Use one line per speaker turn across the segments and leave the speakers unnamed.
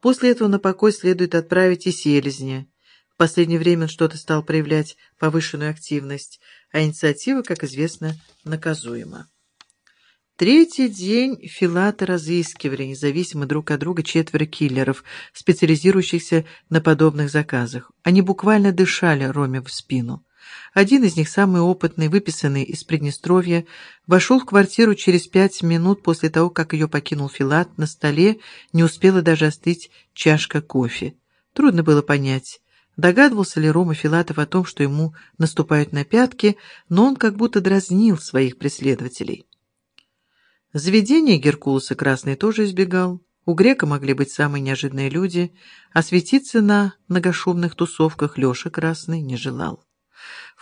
После этого на покой следует отправить и селезня. В последнее время он что-то стал проявлять повышенную активность, а инициатива, как известно, наказуема. Третий день Филата разыскивали независимо друг от друга четверо киллеров, специализирующихся на подобных заказах. Они буквально дышали Роме в спину. Один из них, самый опытный, выписанный из Приднестровья, вошел в квартиру через пять минут после того, как ее покинул Филат. На столе не успела даже остыть чашка кофе. Трудно было понять, догадывался ли Рома Филатов о том, что ему наступают на пятки, но он как будто дразнил своих преследователей. Заведение Геркулеса Красный тоже избегал. У грека могли быть самые неожиданные люди, а светиться на многошумных тусовках Леша Красный не желал.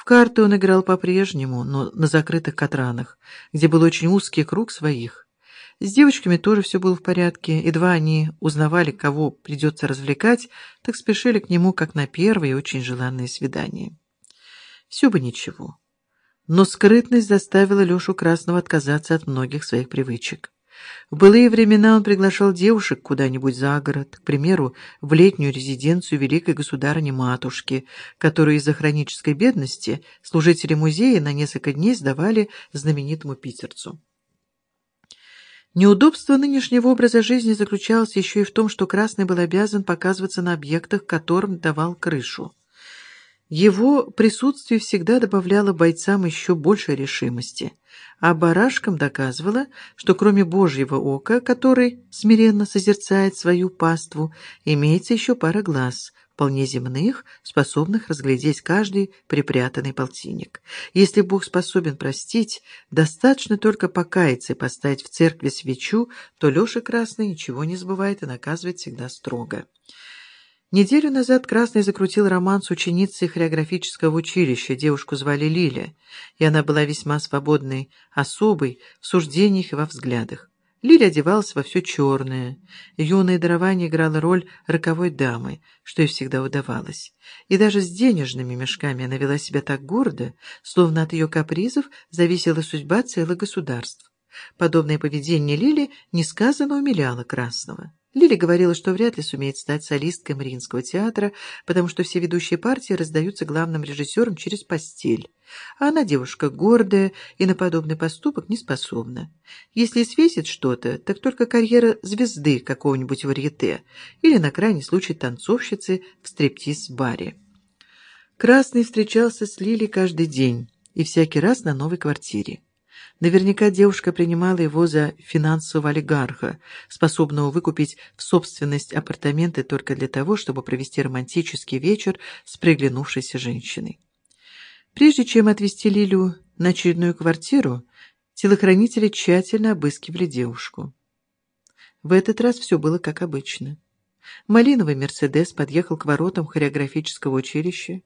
Карты он играл по-прежнему, но на закрытых катранах, где был очень узкий круг своих. С девочками тоже все было в порядке, едва они узнавали, кого придется развлекать, так спешили к нему, как на первое очень желанное свидание. Все бы ничего. Но скрытность заставила Лешу Красного отказаться от многих своих привычек. В былые времена он приглашал девушек куда-нибудь за город, к примеру, в летнюю резиденцию великой государыни-матушки, которую из-за хронической бедности служители музея на несколько дней сдавали знаменитому питерцу. Неудобство нынешнего образа жизни заключалось еще и в том, что Красный был обязан показываться на объектах, которым давал крышу. Его присутствие всегда добавляло бойцам еще больше решимости, а барашкам доказывало, что кроме Божьего ока, который смиренно созерцает свою паству, имеется еще пара глаз, вполне земных, способных разглядеть каждый припрятанный полтинник. Если Бог способен простить, достаточно только покаяться и поставить в церкви свечу, то Леша Красный ничего не забывает и наказывает всегда строго. Неделю назад Красный закрутил роман с ученицей хореографического училища, девушку звали Лиля, и она была весьма свободной, особой в суждениях и во взглядах. Лиля одевалась во все черное. Юное дарование играла роль роковой дамы, что ей всегда удавалось. И даже с денежными мешками она вела себя так гордо, словно от ее капризов зависела судьба целых государств. Подобное поведение Лили несказанно умиляло Красного. Лили говорила, что вряд ли сумеет стать солисткой Мариинского театра, потому что все ведущие партии раздаются главным режиссером через постель. А она девушка гордая и на подобный поступок не способна. Если светит что-то, так только карьера звезды какого-нибудь варьете или, на крайний случай, танцовщицы в стриптиз-баре. Красный встречался с Лили каждый день и всякий раз на новой квартире. Наверняка девушка принимала его за финансового олигарха, способного выкупить в собственность апартаменты только для того, чтобы провести романтический вечер с приглянувшейся женщиной. Прежде чем отвезти Лилю на очередную квартиру, телохранители тщательно обыскивали девушку. В этот раз все было как обычно. Малиновый «Мерседес» подъехал к воротам хореографического училища.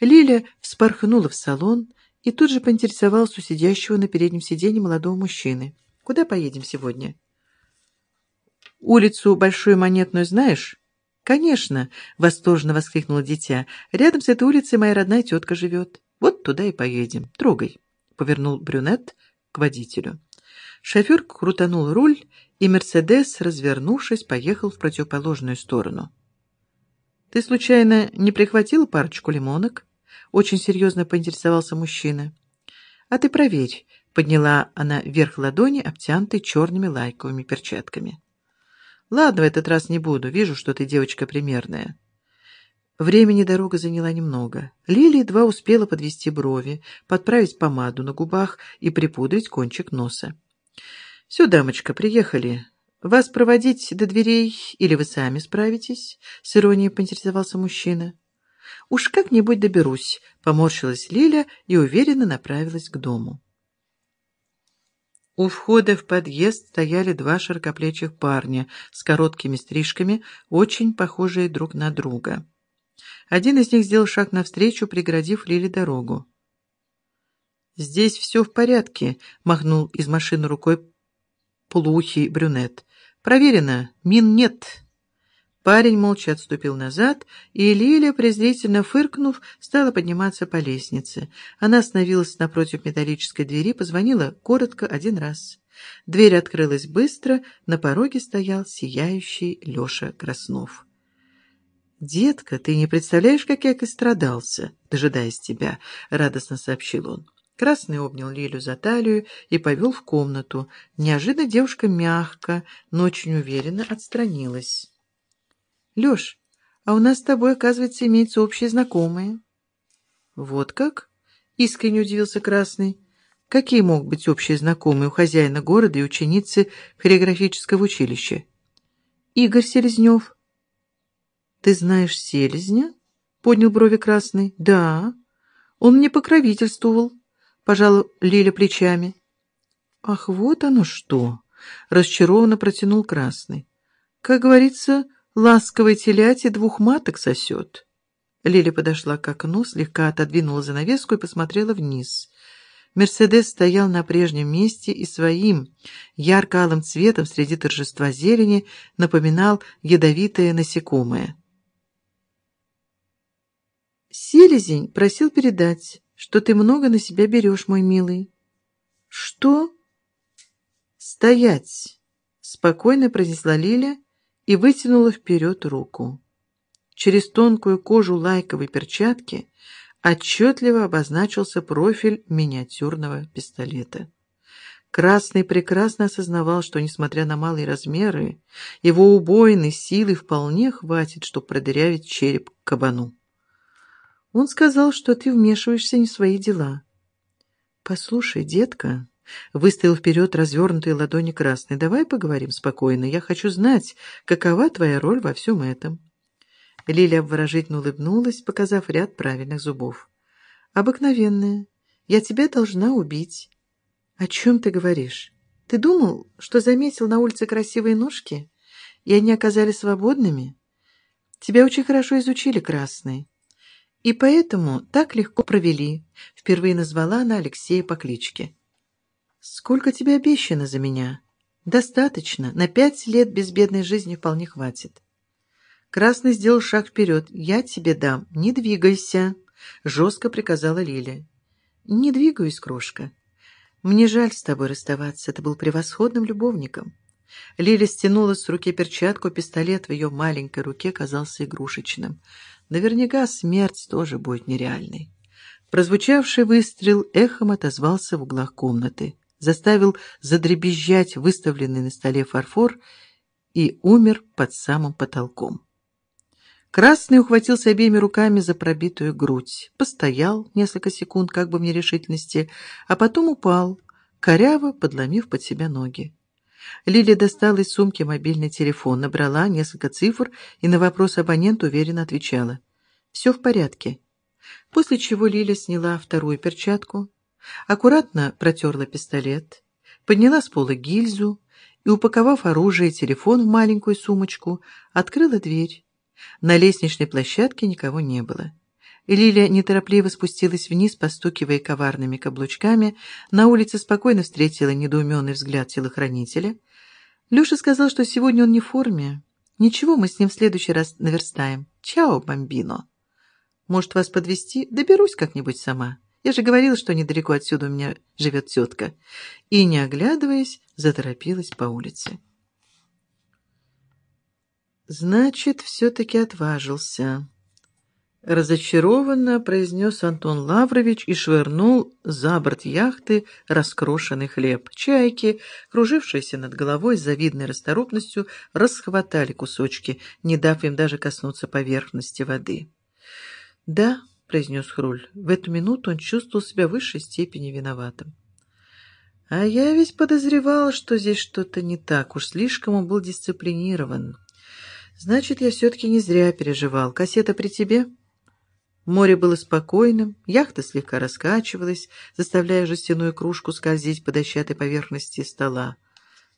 Лиля вспорхнула в салон, и тут же поинтересовался у сидящего на переднем сиденье молодого мужчины. «Куда поедем сегодня?» «Улицу Большую Монетную знаешь?» «Конечно!» — восторженно воскликнуло дитя. «Рядом с этой улицей моя родная тетка живет. Вот туда и поедем. Трогай!» — повернул брюнет к водителю. Шофер крутанул руль, и «Мерседес», развернувшись, поехал в противоположную сторону. «Ты, случайно, не прихватил парочку лимонок?» Очень серьезно поинтересовался мужчина. «А ты проверь», — подняла она вверх ладони, обтянутой черными лайковыми перчатками. «Ладно, в этот раз не буду. Вижу, что ты девочка примерная». Времени дорога заняла немного. Лилия едва успела подвести брови, подправить помаду на губах и припудрить кончик носа. «Все, дамочка, приехали. Вас проводить до дверей или вы сами справитесь?» — с иронией поинтересовался мужчина. «Уж как-нибудь доберусь», — поморщилась Лиля и уверенно направилась к дому. У входа в подъезд стояли два широкоплечих парня с короткими стрижками, очень похожие друг на друга. Один из них сделал шаг навстречу, преградив Лиле дорогу. «Здесь все в порядке», — махнул из машины рукой полуухий брюнет. «Проверено, мин нет». Парень молча отступил назад, и Лиля, презрительно фыркнув, стала подниматься по лестнице. Она остановилась напротив металлической двери, позвонила коротко один раз. Дверь открылась быстро, на пороге стоял сияющий Леша Краснов. «Детка, ты не представляешь, как я страдался, дожидаясь тебя», — радостно сообщил он. Красный обнял Лилю за талию и повел в комнату. Неожиданно девушка мягко, но очень уверенно отстранилась. «Леш, а у нас с тобой, оказывается, имеются общие знакомые». «Вот как?» — искренне удивился Красный. «Какие могут быть общие знакомые у хозяина города и ученицы хореографического училища?» «Игорь Селезнев». «Ты знаешь Селезня?» — поднял брови Красный. «Да. Он мне покровительствовал» пожал Лиля плечами. «Ах, вот оно что!» — расчарованно протянул Красный. «Как говорится, ласковой теляти двух маток сосет». Лиля подошла к окну, слегка отодвинула занавеску и посмотрела вниз. Мерседес стоял на прежнем месте и своим ярко-алым цветом среди торжества зелени напоминал ядовитое насекомое. Селезень просил передать, что ты много на себя берешь, мой милый. Что? Стоять! Спокойно произнесла Лиля и вытянула вперед руку. Через тонкую кожу лайковой перчатки отчетливо обозначился профиль миниатюрного пистолета. Красный прекрасно осознавал, что, несмотря на малые размеры, его убойной силы вполне хватит, чтобы продырявить череп кабану. Он сказал, что ты вмешиваешься не в свои дела. Послушай, детка, выставил вперед развернутые ладони красной, давай поговорим спокойно. Я хочу знать, какова твоя роль во всем этом. Лиля обворожительно улыбнулась, показав ряд правильных зубов. «Обыкновенная. Я тебя должна убить». «О чем ты говоришь? Ты думал, что заметил на улице красивые ножки, и они оказались свободными? Тебя очень хорошо изучили, красный. И поэтому так легко провели. Впервые назвала она Алексея по кличке. «Сколько тебе обещано за меня?» «Достаточно. На пять лет безбедной жизни вполне хватит». Красный сделал шаг вперед. «Я тебе дам. Не двигайся», — жестко приказала Лиля. «Не двигаюсь, крошка. Мне жаль с тобой расставаться. Ты был превосходным любовником». Лиля стянула с руки перчатку, пистолет в ее маленькой руке казался игрушечным. Наверняка смерть тоже будет нереальной. Прозвучавший выстрел эхом отозвался в углах комнаты, заставил задребезжать выставленный на столе фарфор и умер под самым потолком. Красный ухватился обеими руками за пробитую грудь, постоял несколько секунд как бы в нерешительности, а потом упал, коряво подломив под себя ноги. Лилия достала из сумки мобильный телефон, набрала несколько цифр и на вопрос абонента уверенно отвечала. «Все в порядке». После чего Лиля сняла вторую перчатку, аккуратно протерла пистолет, подняла с пола гильзу и, упаковав оружие и телефон в маленькую сумочку, открыла дверь. На лестничной площадке никого не было. Лилия неторопливо спустилась вниз, постукивая коварными каблучками. На улице спокойно встретила недоуменный взгляд телохранителя. Леша сказал, что сегодня он не в форме. Ничего, мы с ним в следующий раз наверстаем. Чао, бомбино. Может, вас подвести? Доберусь как-нибудь сама. Я же говорила, что недалеко отсюда у меня живет тетка. И, не оглядываясь, заторопилась по улице. Значит, все-таки отважился. Разочарованно произнес Антон Лаврович и швырнул за борт яхты раскрошенный хлеб. Чайки, кружившиеся над головой с завидной расторопностью, расхватали кусочки, не дав им даже коснуться поверхности воды. «Да», — произнес Хруль, — в эту минуту он чувствовал себя в высшей степени виноватым. «А я ведь подозревал, что здесь что-то не так, уж слишком он был дисциплинирован. Значит, я все-таки не зря переживал. Кассета при тебе?» Море было спокойным, яхта слегка раскачивалась, заставляя жестяную кружку скользить по дощатой поверхности стола.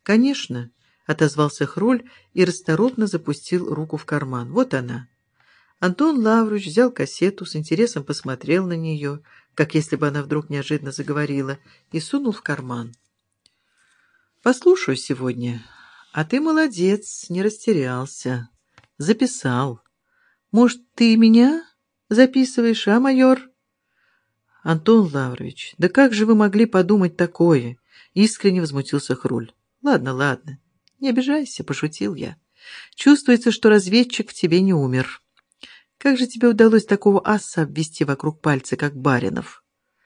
«Конечно», — отозвался Хруль и расторопно запустил руку в карман. «Вот она». Антон Лаврович взял кассету, с интересом посмотрел на нее, как если бы она вдруг неожиданно заговорила, и сунул в карман. «Послушаю сегодня. А ты молодец, не растерялся. Записал. Может, ты меня записываешь, а, майор?» «Антон Лаврович, да как же вы могли подумать такое?» Искренне возмутился Хруль. «Ладно, ладно. Не обижайся», — пошутил я. «Чувствуется, что разведчик в тебе не умер. Как же тебе удалось такого аса обвести вокруг пальца, как Баринов?»